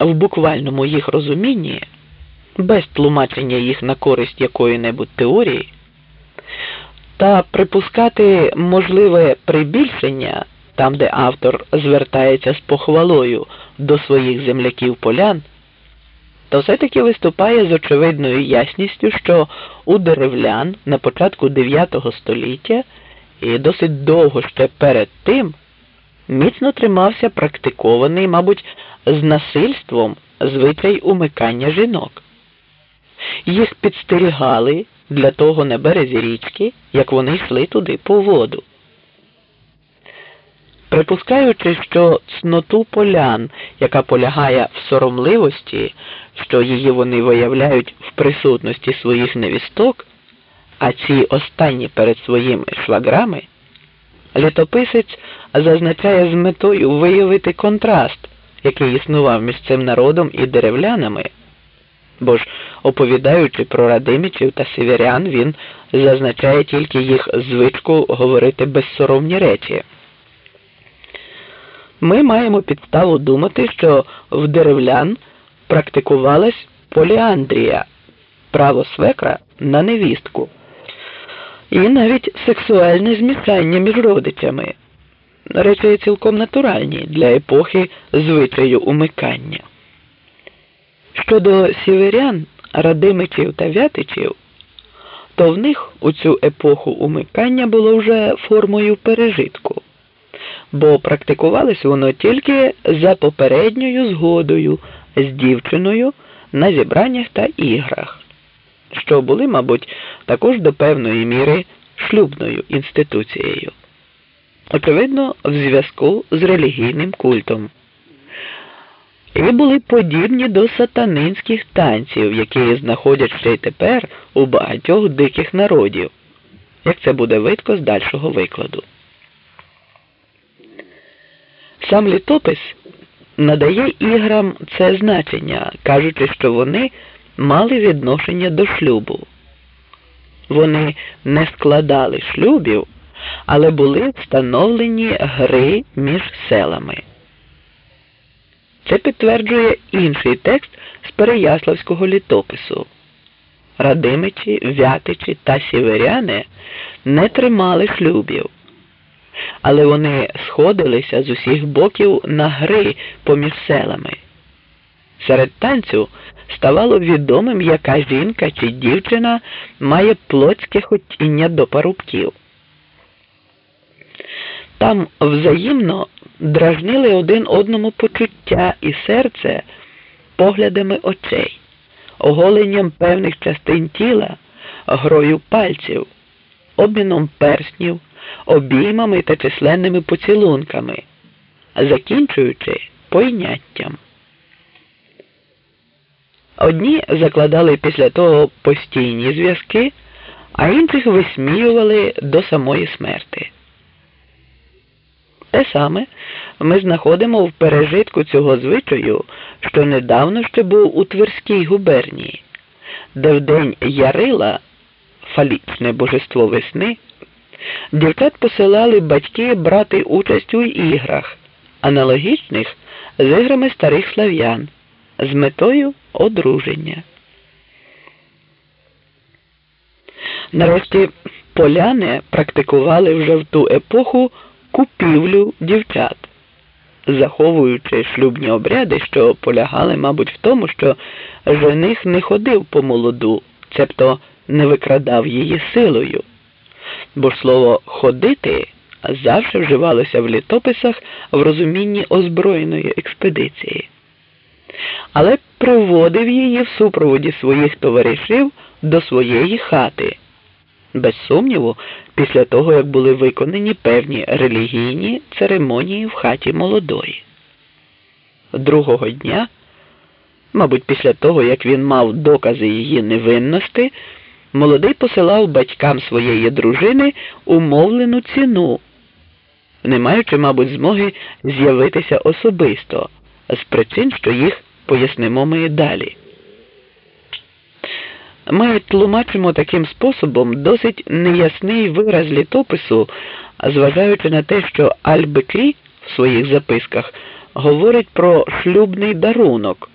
в буквальному їх розумінні, без тлумачення їх на користь якої-небудь теорії, та припускати можливе прибільшення там, де автор звертається з похвалою до своїх земляків полян, то все-таки виступає з очевидною ясністю, що у деревлян на початку 9 століття і досить довго ще перед тим міцно тримався практикований, мабуть, з насильством звичай умикання жінок. Їх підстерігали для того на березі річки, як вони йшли туди по воду. Припускаючи, що цноту полян, яка полягає в соромливості, що її вони виявляють в присутності своїх невісток, а ці останні перед своїми шваграми, літописець зазначає з метою виявити контраст, який існував між цим народом і деревлянами. Бо ж, оповідаючи про радимичів та сіверян, він зазначає тільки їх звичку говорити безсоромні речі. Ми маємо підставу думати, що в деревлян практикувалась поліандрія, право свекра на невістку, і навіть сексуальне змішання між родичами, речі цілком натуральні для епохи звичаю умикання. Щодо сіверян, радимичів та вятичів, то в них у цю епоху умикання було вже формою пережитку бо практикувалось воно тільки за попередньою згодою з дівчиною на зібраннях та іграх, що були, мабуть, також до певної міри шлюбною інституцією. Очевидно, в зв'язку з релігійним культом. І були подібні до сатанинських танців, які знаходять ще й тепер у багатьох диких народів, як це буде видко з дальшого викладу. Сам літопис надає іграм це значення, кажучи, що вони мали відношення до шлюбу. Вони не складали шлюбів, але були встановлені гри між селами. Це підтверджує інший текст з Переяславського літопису. Радимичі, вятичі та сіверяни не тримали шлюбів але вони сходилися з усіх боків на гри поміж селами. Серед танцю ставало відомим, яка жінка чи дівчина має плотське хотіння до парубків. Там взаємно дражнили один одному почуття і серце поглядами очей, оголенням певних частин тіла, грою пальців, обміном перснів обіймами та численними поцілунками, закінчуючи пойняттям. Одні закладали після того постійні зв'язки, а інших висміювали до самої смерти. Те саме ми знаходимо в пережитку цього звичаю, що недавно ще був у Тверській губернії, де в день Ярила, фалічне божество весни. Дівчат посилали батьки брати участь у іграх, аналогічних з іграми старих слав'ян, з метою одруження. Нарешті поляни практикували вже в ту епоху купівлю дівчат, заховуючи шлюбні обряди, що полягали, мабуть, в тому, що жених не ходив по молоду, цебто не викрадав її силою бо слово ходити завжди вживалося в літописах в розумінні озброєної експедиції, але проводив її в супроводі своїх товаришів до своєї хати. Без сумніву, після того, як були виконані певні релігійні церемонії в хаті молодої. Другого дня, мабуть, після того, як він мав докази її невинності, молодий посилав батькам своєї дружини умовлену ціну, не маючи, мабуть, змоги з'явитися особисто з причин, що їх пояснимо ми далі. Ми тлумачимо таким способом досить неясний вираз літопису, зважаючи на те, що Аль-Бекрі в своїх записках говорить про шлюбний дарунок,